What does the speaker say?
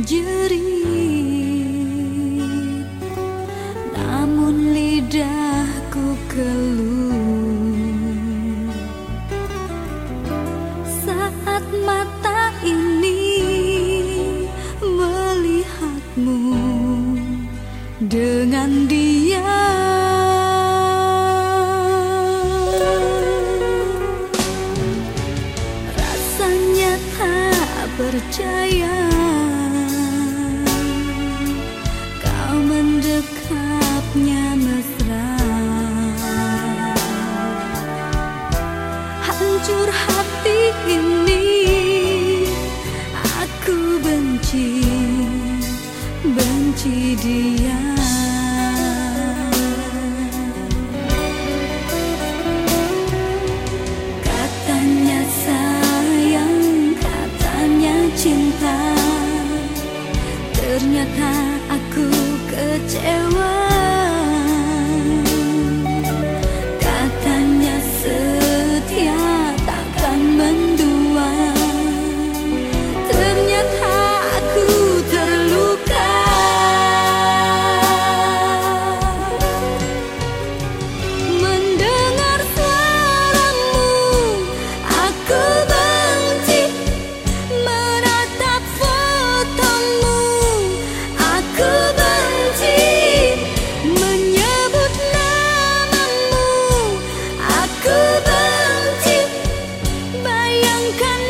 menjerit Namun lidahku keluh. Saat mata ini melihatmu Dengan diam percaya. benci benci dia. Katanya sayang katanya cinta. Ternyata aku kecewa. can